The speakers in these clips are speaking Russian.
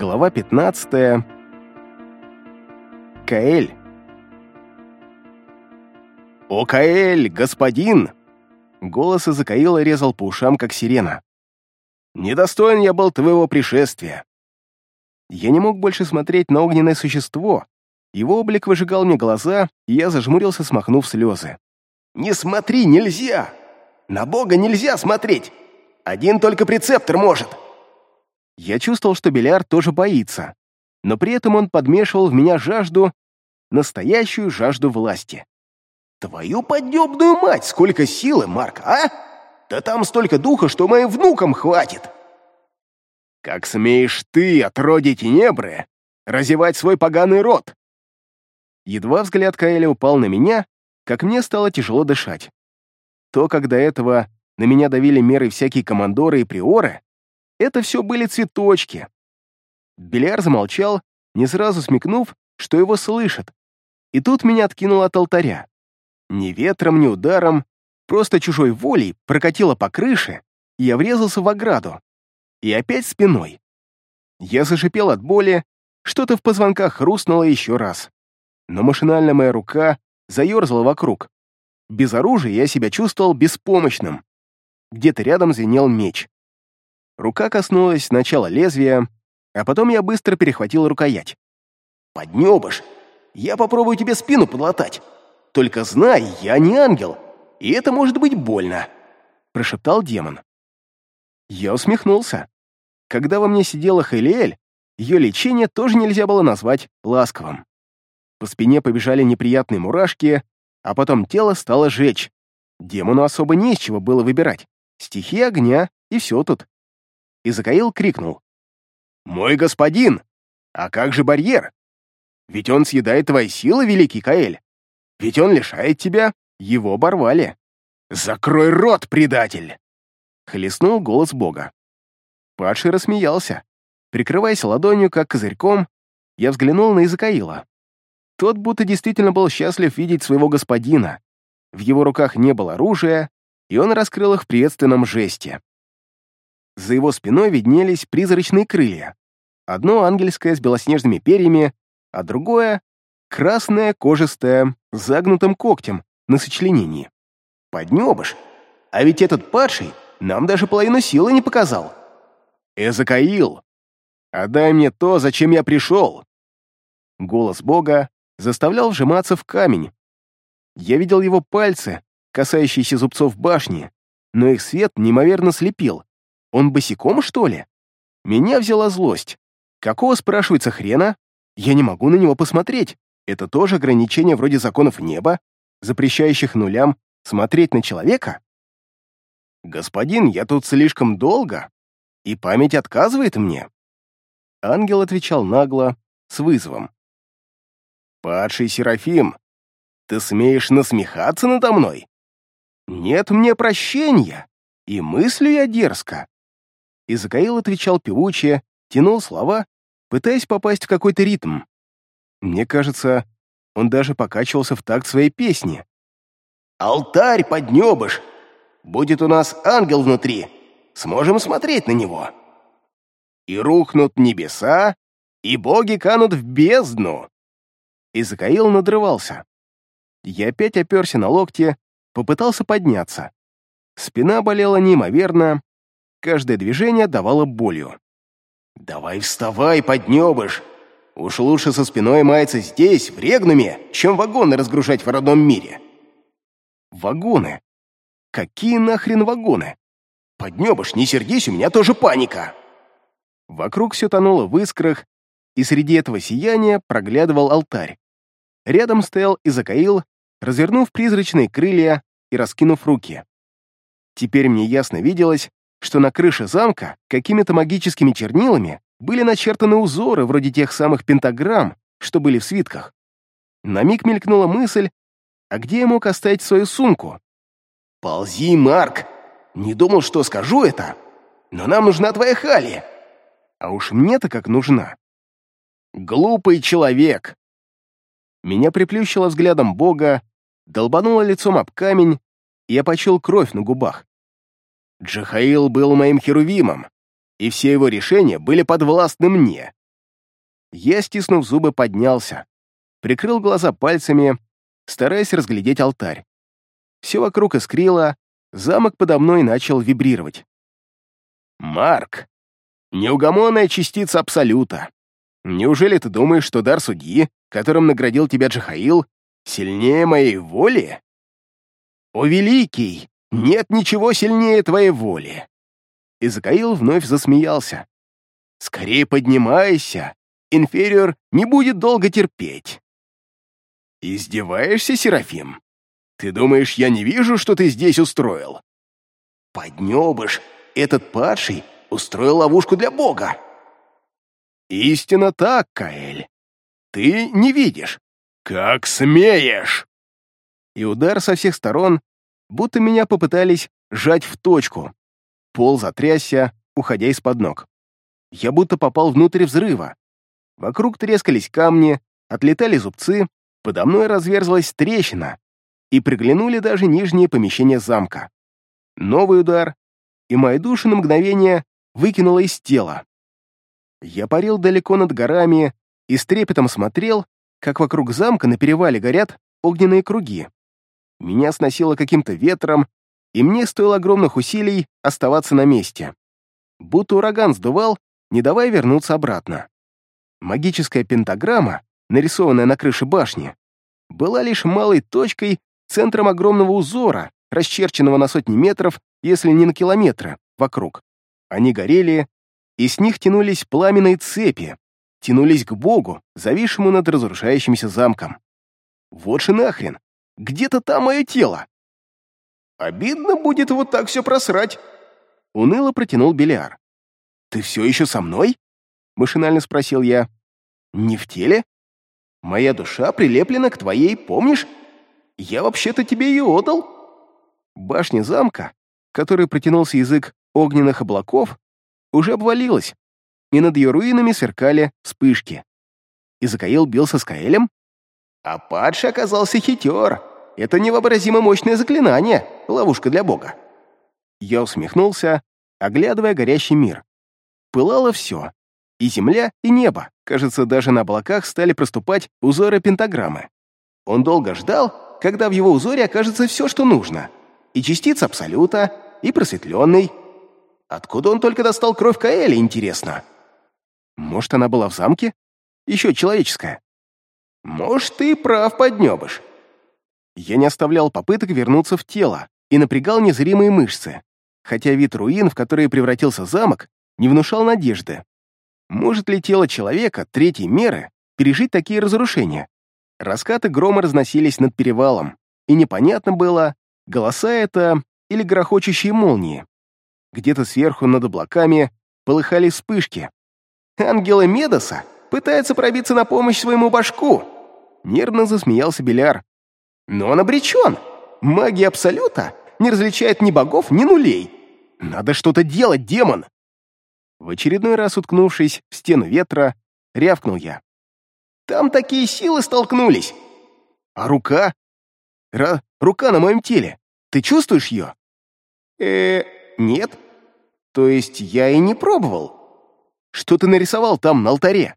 Глава 15. Каэль. «О, Каэль, господин!» Голос из Каила резал по ушам, как сирена. «Недостоин я был твоего пришествия!» Я не мог больше смотреть на огненное существо. Его облик выжигал мне глаза, и я зажмурился, смахнув слезы. «Не смотри, нельзя! На Бога нельзя смотреть! Один только прецептор может!» Я чувствовал, что Беляр тоже боится, но при этом он подмешивал в меня жажду, настоящую жажду власти. «Твою подъебную мать, сколько силы, Марк, а? Да там столько духа, что моим внукам хватит!» «Как смеешь ты, отродье Тенебры, разевать свой поганый рот?» Едва взгляд Каэля упал на меня, как мне стало тяжело дышать. То, как до этого на меня давили меры всякие командоры и приоры, это все были цветочки. Беляр замолчал, не сразу смекнув, что его слышат. И тут меня откинуло от алтаря. Ни ветром, ни ударом, просто чужой волей прокатило по крыше, и я врезался в ограду. И опять спиной. Я зашипел от боли, что-то в позвонках хрустнуло еще раз. Но машинально моя рука заерзала вокруг. Без оружия я себя чувствовал беспомощным. Где-то рядом звенел меч. Рука коснулась сначала лезвия, а потом я быстро перехватил рукоять. «Поднебыш! Я попробую тебе спину подлатать. Только знай, я не ангел, и это может быть больно», — прошептал демон. Я усмехнулся. Когда во мне сидела Хелиэль, ее лечение тоже нельзя было назвать ласковым. По спине побежали неприятные мурашки, а потом тело стало жечь. Демону особо не из чего было выбирать. Стихия огня, и все тут и Закаил крикнул. «Мой господин! А как же барьер? Ведь он съедает твои силы, великий Каэль! Ведь он лишает тебя, его оборвали! Закрой рот, предатель!» Хлестнул голос бога. Падший рассмеялся. Прикрываясь ладонью, как козырьком, я взглянул на Изакаила. Тот будто действительно был счастлив видеть своего господина. В его руках не было оружия, и он раскрыл их в приветственном жесте. За его спиной виднелись призрачные крылья. Одно ангельское с белоснежными перьями, а другое — красное, кожистое, с загнутым когтем на сочленении. Поднебыш! А ведь этот падший нам даже половину силы не показал. Эзакаил! Отдай мне то, зачем я пришел! Голос Бога заставлял вжиматься в камень. Я видел его пальцы, касающиеся зубцов башни, но их свет неимоверно слепил, он босиком, что ли? Меня взяла злость. Какого, спрашивается, хрена? Я не могу на него посмотреть. Это тоже ограничение вроде законов неба, запрещающих нулям смотреть на человека? Господин, я тут слишком долго, и память отказывает мне. Ангел отвечал нагло, с вызовом. «Падший Серафим, ты смеешь насмехаться надо мной? Нет мне прощения, и мыслю я дерзко. И Закаил отвечал певуче, тянул слова, пытаясь попасть в какой-то ритм. Мне кажется, он даже покачивался в такт своей песни. «Алтарь поднебыш! Будет у нас ангел внутри, сможем смотреть на него. И рухнут небеса, и боги канут в бездну!» И Закаил надрывался. Я опять оперся на локти, попытался подняться. Спина болела неимоверно, Каждое движение давало болью. «Давай вставай, поднебыш! Уж лучше со спиной маяться здесь, в Регнуме, чем вагоны разгружать в родном мире!» «Вагоны? Какие нахрен вагоны? Поднебыш, не сердись, у меня тоже паника!» Вокруг все тонуло в искрах, и среди этого сияния проглядывал алтарь. Рядом стоял Изакаил, развернув призрачные крылья и раскинув руки. Теперь мне ясно виделось, что на крыше замка какими-то магическими чернилами были начертаны узоры вроде тех самых пентаграмм, что были в свитках. На миг мелькнула мысль, а где я мог оставить свою сумку? «Ползи, Марк! Не думал, что скажу это, но нам нужна твоя Хали!» А уж мне-то как нужна. «Глупый человек!» Меня приплющило взглядом Бога, долбануло лицом об камень, и я почел кровь на губах. Джахаил был моим херувимом, и все его решения были подвластны мне. Я, стиснув зубы, поднялся, прикрыл глаза пальцами, стараясь разглядеть алтарь. Все вокруг искрило, замок подо мной начал вибрировать. «Марк, неугомонная частица Абсолюта. Неужели ты думаешь, что дар судьи, которым наградил тебя Джахаил, сильнее моей воли? О, великий, нет ничего сильнее твоей воли!» И Закаил вновь засмеялся. «Скорее поднимайся, инфериор не будет долго терпеть». «Издеваешься, Серафим? Ты думаешь, я не вижу, что ты здесь устроил?» «Поднебыш, этот падший устроил ловушку для Бога!» «Истинно так, Каэль. Ты не видишь. Как смеешь!» И удар со всех сторон, будто меня попытались сжать в точку. Пол затрясся, уходя из-под ног. Я будто попал внутрь взрыва. Вокруг трескались камни, отлетали зубцы, подо мной разверзлась трещина, и приглянули даже нижние помещения замка. Новый удар, и мою душу на мгновение выкинуло из тела. Я парил далеко над горами и с трепетом смотрел, как вокруг замка на перевале горят огненные круги. Меня сносило каким-то ветром, и мне стоило огромных усилий оставаться на месте. Будто ураган сдувал, не давая вернуться обратно. Магическая пентаграмма, нарисованная на крыше башни, была лишь малой точкой, центром огромного узора, расчерченного на сотни метров, если не на километры, вокруг. Они горели, и с них тянулись пламенные цепи, тянулись к Богу, зависшему над разрушающимся замком. Вот же нахрен! Где-то там мое тело! Обидно будет вот так все просрать. Уныло протянул Белиар. «Ты все еще со мной?» Машинально спросил я. «Не в теле? Моя душа прилеплена к твоей, помнишь? Я вообще-то тебе ее отдал». Башня замка, который протянулся язык огненных облаков, уже обвалилась, и над ее руинами сверкали вспышки. И Закаил бился с Каэлем? А падший оказался хитер. Это невообразимо мощное заклинание, ловушка для бога. Я усмехнулся, оглядывая горящий мир. Пылало все. И земля, и небо. Кажется, даже на облаках стали проступать узоры пентаграммы. Он долго ждал, когда в его узоре окажется все, что нужно. И частица Абсолюта, и просветленный. Откуда он только достал кровь Каэли, интересно? Может, она была в замке? Еще человеческая. Может, ты прав, поднебыш. Я не оставлял попыток вернуться в тело и напрягал незримые мышцы, хотя вид руин, в которые превратился замок, не внушал надежды. Может ли тело человека третьей меры пережить такие разрушения? Раскаты грома разносились над перевалом, и непонятно было, голоса это или грохочущие молнии. Где-то сверху над облаками полыхали вспышки. «Ангелы Медоса пытаются пробиться на помощь своему башку!» Нервно засмеялся Беляр. «Но он обречен! Магия Абсолюта не различает ни богов, ни нулей! Надо что-то делать, демон!» В очередной раз уткнувшись в стену ветра, рявкнул я. «Там такие силы столкнулись!» «А рука? Ра рука на моем теле. Ты чувствуешь ее?» э нет. То есть я и не пробовал. Что ты нарисовал там на алтаре?»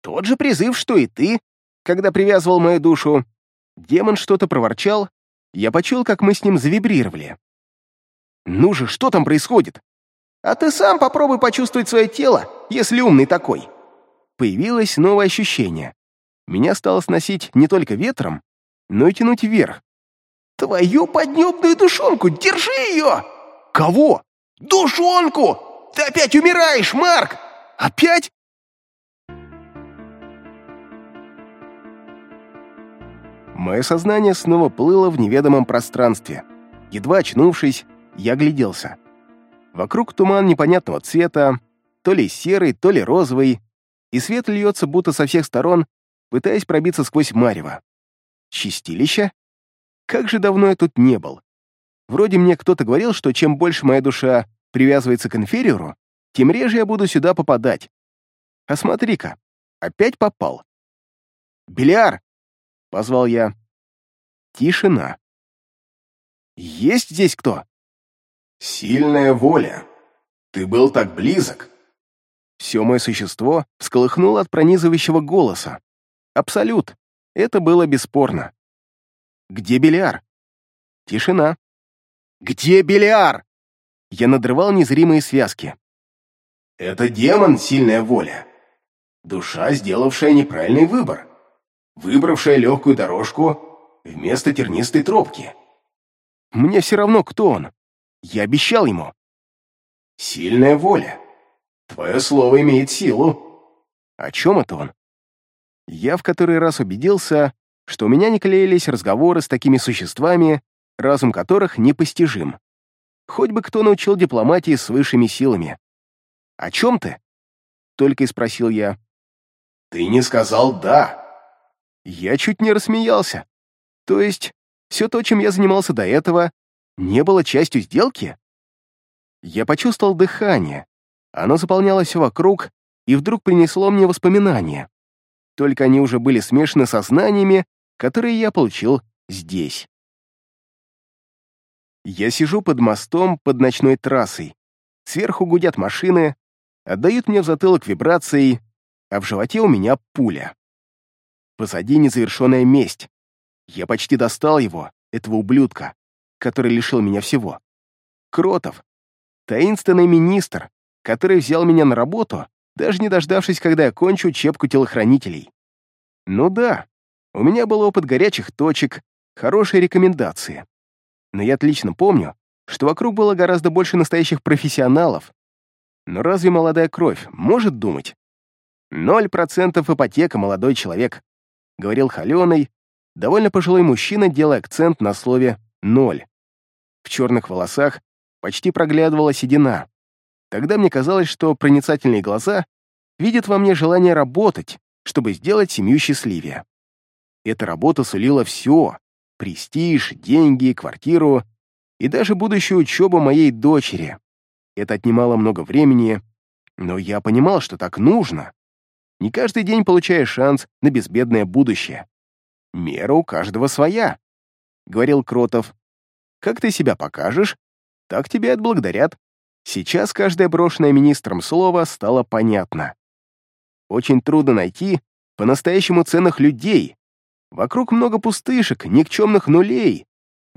«Тот же призыв, что и ты, когда привязывал мою душу». Демон что-то проворчал, я почул, как мы с ним завибрировали. «Ну же, что там происходит?» А ты сам попробуй почувствовать свое тело, если умный такой. Появилось новое ощущение. Меня стало сносить не только ветром, но и тянуть вверх. Твою поднебную душонку, держи ее! Кого? Душонку! Ты опять умираешь, Марк! Опять? Мое сознание снова плыло в неведомом пространстве. Едва очнувшись, я гляделся. Вокруг туман непонятного цвета, то ли серый, то ли розовый, и свет льется будто со всех сторон, пытаясь пробиться сквозь марево. Чистилище? Как же давно я тут не был. Вроде мне кто-то говорил, что чем больше моя душа привязывается к инфериору, тем реже я буду сюда попадать. А смотри-ка, опять попал. «Бильяр!» — позвал я. Тишина. «Есть здесь кто?» Сильная воля. Ты был так близок. Все мое существо всколыхнуло от пронизывающего голоса. Абсолют. Это было бесспорно. «Где Белиар?» Тишина. «Где Белиар?» Я надрывал незримые связки. «Это демон, сильная воля. Душа, сделавшая неправильный выбор. Выбравшая легкую дорожку вместо тернистой тропки. Мне все равно, кто он. Я обещал ему. Сильная воля. Твое слово имеет силу. О чем это он? Я в который раз убедился, что у меня не клеились разговоры с такими существами, разум которых непостижим. Хоть бы кто научил дипломатии с высшими силами. «О чем ты?» — только и спросил я. «Ты не сказал «да». Я чуть не рассмеялся. То есть, все то, чем я занимался до этого, не было частью сделки? Я почувствовал дыхание. Оно заполняло все вокруг и вдруг принесло мне воспоминания. Только они уже были смешаны со знаниями, которые я получил здесь. Я сижу под мостом под ночной трассой. Сверху гудят машины, отдают мне в затылок вибрацией, а в животе у меня пуля. Позади незавершенная месть. Я почти достал его, этого ублюдка, который лишил меня всего. Кротов. Таинственный министр, который взял меня на работу, даже не дождавшись, когда я кончу учебку телохранителей. Ну да, у меня был опыт горячих точек, хорошие рекомендации. Но я отлично помню, что вокруг было гораздо больше настоящих профессионалов. Но разве молодая кровь может думать? Ноль процентов ипотека, молодой человек, — говорил холеный, довольно пожилой мужчина, делая акцент на слове «ноль». В черных волосах почти проглядывала седина. Тогда мне казалось, что проницательные глаза видят во мне желание работать, чтобы сделать семью счастливее. Эта работа сулила все — престиж, деньги, квартиру и даже будущую учебу моей дочери. Это отнимало много времени, но я понимал, что так нужно. Не каждый день получаешь шанс на безбедное будущее. Мера у каждого своя, — говорил Кротов. Как ты себя покажешь, так тебе отблагодарят. Сейчас каждое брошенное министром слово стало понятно. Очень трудно найти по-настоящему ценных людей. Вокруг много пустышек, никчемных нулей.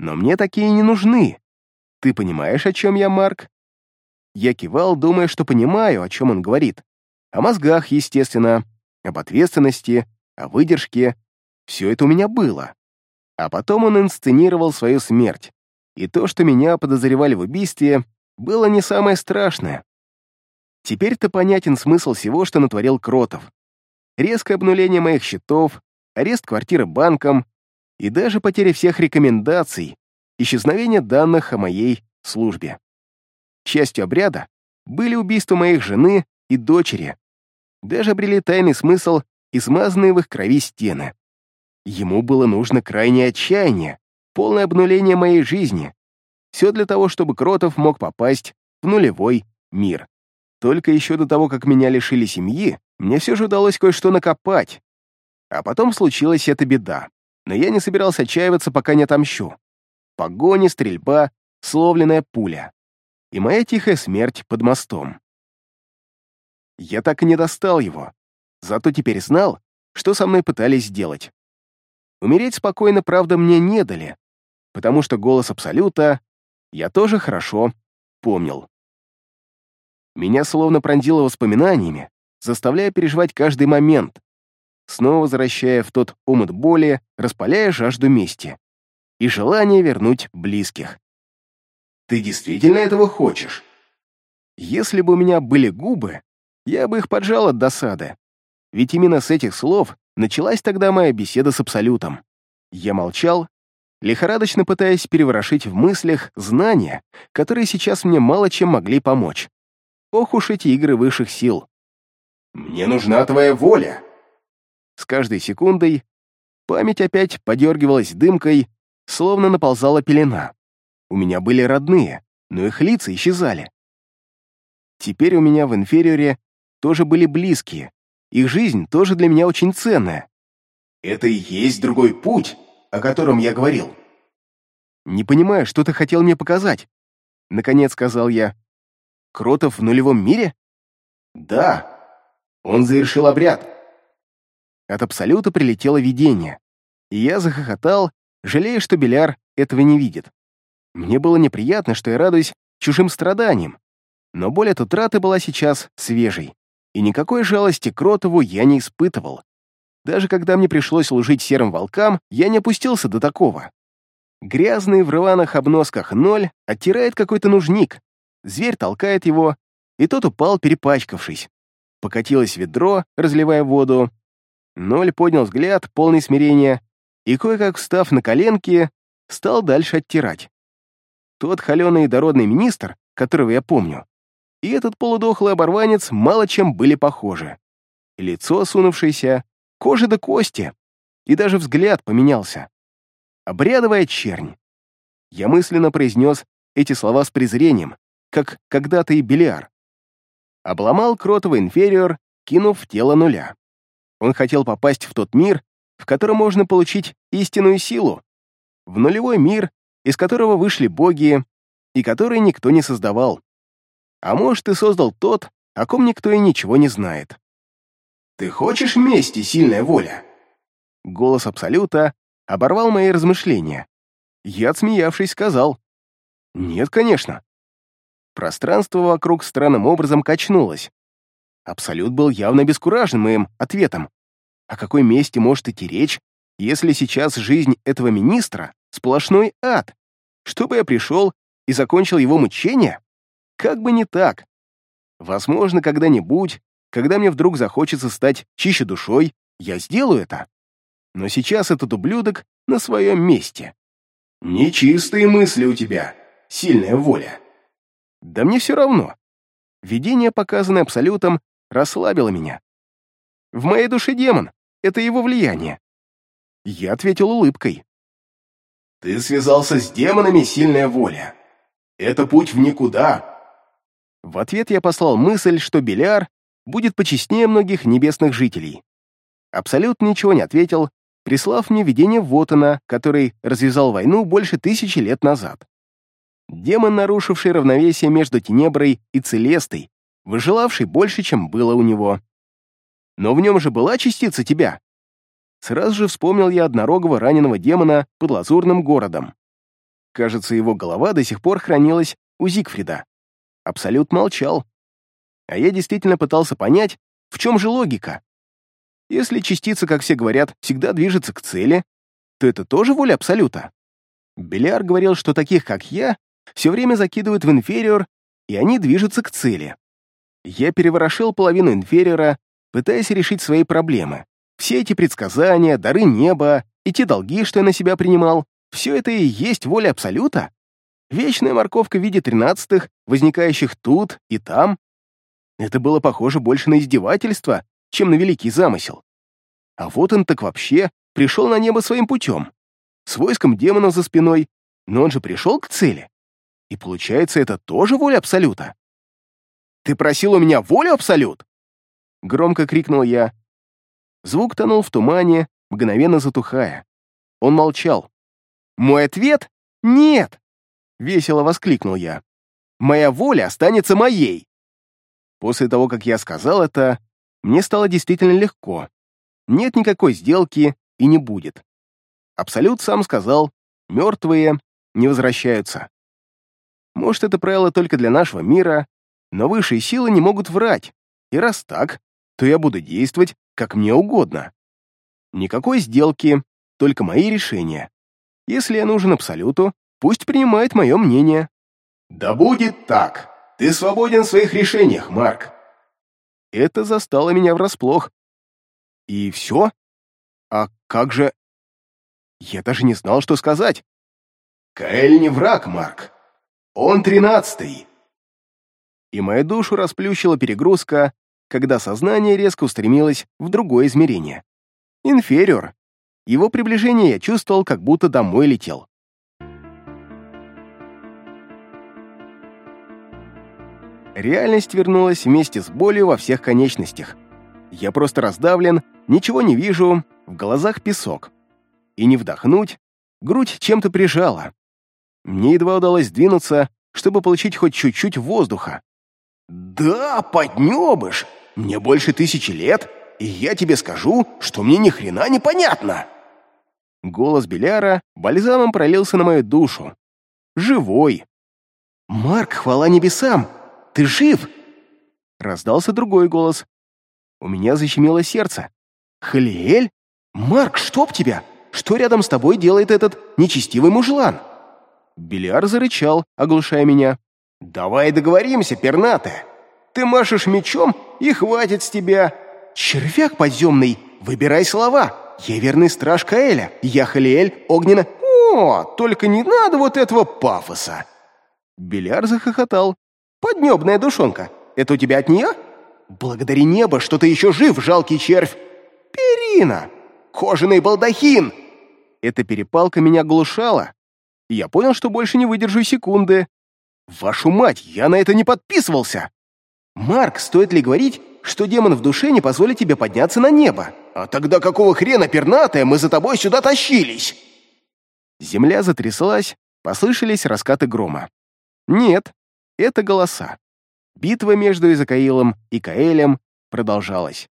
Но мне такие не нужны. Ты понимаешь, о чем я, Марк? Я кивал, думая, что понимаю, о чем он говорит. О мозгах, естественно, об ответственности, о выдержке. Все это у меня было. А потом он инсценировал свою смерть. И то, что меня подозревали в убийстве, было не самое страшное. Теперь-то понятен смысл всего, что натворил Кротов. Резкое обнуление моих счетов, арест квартиры банком и даже потеря всех рекомендаций, исчезновение данных о моей службе. Частью обряда были убийства моих жены и дочери, даже обрели тайный смысл и смазанные в их крови стены. Ему было нужно крайнее отчаяние, полное обнуление моей жизни. Все для того, чтобы Кротов мог попасть в нулевой мир. Только еще до того, как меня лишили семьи, мне все же удалось кое-что накопать. А потом случилась эта беда. Но я не собирался отчаиваться, пока не отомщу. Погони, стрельба, словленная пуля. И моя тихая смерть под мостом. Я так и не достал его. Зато теперь знал, что со мной пытались сделать. Умереть спокойно, правда, мне не дали, потому что голос Абсолюта я тоже хорошо помнил. Меня словно пронзило воспоминаниями, заставляя переживать каждый момент, снова возвращая в тот омут боли, распаляя жажду мести и желание вернуть близких. «Ты действительно этого хочешь?» Если бы у меня были губы, я бы их поджал от досады. Ведь именно с этих слов началась тогда моя беседа с Абсолютом. Я молчал, лихорадочно пытаясь переворошить в мыслях знания, которые сейчас мне мало чем могли помочь. Ох уж эти игры высших сил. «Мне нужна твоя воля!» С каждой секундой память опять подергивалась дымкой, словно наползала пелена. У меня были родные, но их лица исчезали. Теперь у меня в инфериоре тоже были близкие. Их жизнь тоже для меня очень ценная. Это и есть другой путь, о котором я говорил. Не понимаю, что ты хотел мне показать. Наконец сказал я. Кротов в нулевом мире? Да. Он завершил обряд. От Абсолюта прилетело видение, и я захохотал, жалея, что Беляр этого не видит. Мне было неприятно, что я радуюсь чужим страданиям, но боль от утраты была сейчас свежей, и никакой жалости к Ротову я не испытывал. Даже когда мне пришлось служить серым волкам, я не опустился до такого. Грязный в рваных обносках ноль оттирает какой-то нужник, зверь толкает его, и тот упал, перепачкавшись. Покатилось ведро, разливая воду. Ноль поднял взгляд, полный смирения, и, кое-как встав на коленки, стал дальше оттирать. Тот холеный и дородный министр, которого я помню, и этот полудохлый оборванец мало чем были похожи. Лицо осунувшееся, кожа до кости, и даже взгляд поменялся. Обрядовая чернь. Я мысленно произнес эти слова с презрением, как когда-то и Белиар. Обломал кротовый инфериор, кинув тело нуля. Он хотел попасть в тот мир, в котором можно получить истинную силу, в нулевой мир, из которого вышли боги, и который никто не создавал. А может, и создал тот, о ком никто и ничего не знает. «Ты хочешь мести, сильная воля?» Голос Абсолюта оборвал мои размышления. Я, отсмеявшись, сказал. «Нет, конечно». Пространство вокруг странным образом качнулось. Абсолют был явно бескуражен моим ответом. О какой мести может идти речь, если сейчас жизнь этого министра — сплошной ад? Чтобы я пришел и закончил его мучения? Как бы не так. Возможно, когда-нибудь, когда мне вдруг захочется стать чище душой, я сделаю это. Но сейчас этот ублюдок на своем месте. Нечистые мысли у тебя, сильная воля. Да мне все равно. Видение, показанное Абсолютом, расслабило меня. В моей душе демон — это его влияние. Я ответил улыбкой. Ты связался с демонами, сильная воля. Это путь в никуда, в ответ я послал мысль, что Беляр будет почестнее многих небесных жителей. Абсолют ничего не ответил, прислав мне видение Вотана, который развязал войну больше тысячи лет назад. Демон, нарушивший равновесие между Тенеброй и Целестой, выжелавший больше, чем было у него. Но в нем же была частица тебя. Сразу же вспомнил я однорогого раненого демона под Лазурным городом. Кажется, его голова до сих пор хранилась у Зигфрида. Абсолют молчал. А я действительно пытался понять, в чем же логика. Если частица, как все говорят, всегда движется к цели, то это тоже воля Абсолюта. Беляр говорил, что таких, как я, все время закидывают в инфериор, и они движутся к цели. Я переворошил половину инфериора, пытаясь решить свои проблемы. Все эти предсказания, дары неба и те долги, что я на себя принимал, все это и есть воля Абсолюта? Вечная морковка в виде тринадцатых, возникающих тут и там. Это было похоже больше на издевательство, чем на великий замысел. А вот он так вообще пришел на небо своим путем, с войском демонов за спиной, но он же пришел к цели. И получается, это тоже воля Абсолюта. «Ты просил у меня волю, Абсолют?» Громко крикнул я. Звук тонул в тумане, мгновенно затухая. Он молчал. Мой ответ — нет. — весело воскликнул я. «Моя воля останется моей!» После того, как я сказал это, мне стало действительно легко. Нет никакой сделки и не будет. Абсолют сам сказал, мертвые не возвращаются. Может, это правило только для нашего мира, но высшие силы не могут врать, и раз так, то я буду действовать, как мне угодно. Никакой сделки, только мои решения. Если я нужен Абсолюту, Пусть принимает мое мнение». «Да будет так. Ты свободен в своих решениях, Марк». Это застало меня врасплох. «И все? А как же...» Я даже не знал, что сказать. «Каэль не враг, Марк. Он тринадцатый». И мою душу расплющила перегрузка, когда сознание резко устремилось в другое измерение. Инфериор. Его приближение я чувствовал, как будто домой летел. Реальность вернулась вместе с болью во всех конечностях. Я просто раздавлен, ничего не вижу, в глазах песок. И не вдохнуть, грудь чем-то прижала. Мне едва удалось двинуться, чтобы получить хоть чуть-чуть воздуха. «Да, поднебыш! Мне больше тысячи лет, и я тебе скажу, что мне ни хрена не понятно!» Голос Беляра бальзамом пролился на мою душу. Живой. «Марк, хвала небесам! Ты жив!» Раздался другой голос. У меня защемило сердце. «Халиэль? Марк, чтоб тебя! Что рядом с тобой делает этот нечестивый мужлан?» Беляр зарычал, оглушая меня. «Давай договоримся, пернатая. Ты машешь мечом, и хватит с тебя. Червяк подземный, выбирай слова. Я верный страж Каэля, я Халиэль огненно... О, только не надо вот этого пафоса!» Беляр захохотал. «Поднебная душонка, это у тебя от нее? Благодари небо, что ты еще жив, жалкий червь! Перина! Кожаный балдахин!» Эта перепалка меня глушала, и я понял, что больше не выдержу секунды. Вашу мать, я на это не подписывался! Марк, стоит ли говорить, что демон в душе не позволит тебе подняться на небо? А тогда какого хрена, пернатая, мы за тобой сюда тащились?» Земля затряслась, послышались раскаты грома. Нет, это голоса. Битва между Изакаилом и Каэлем продолжалась.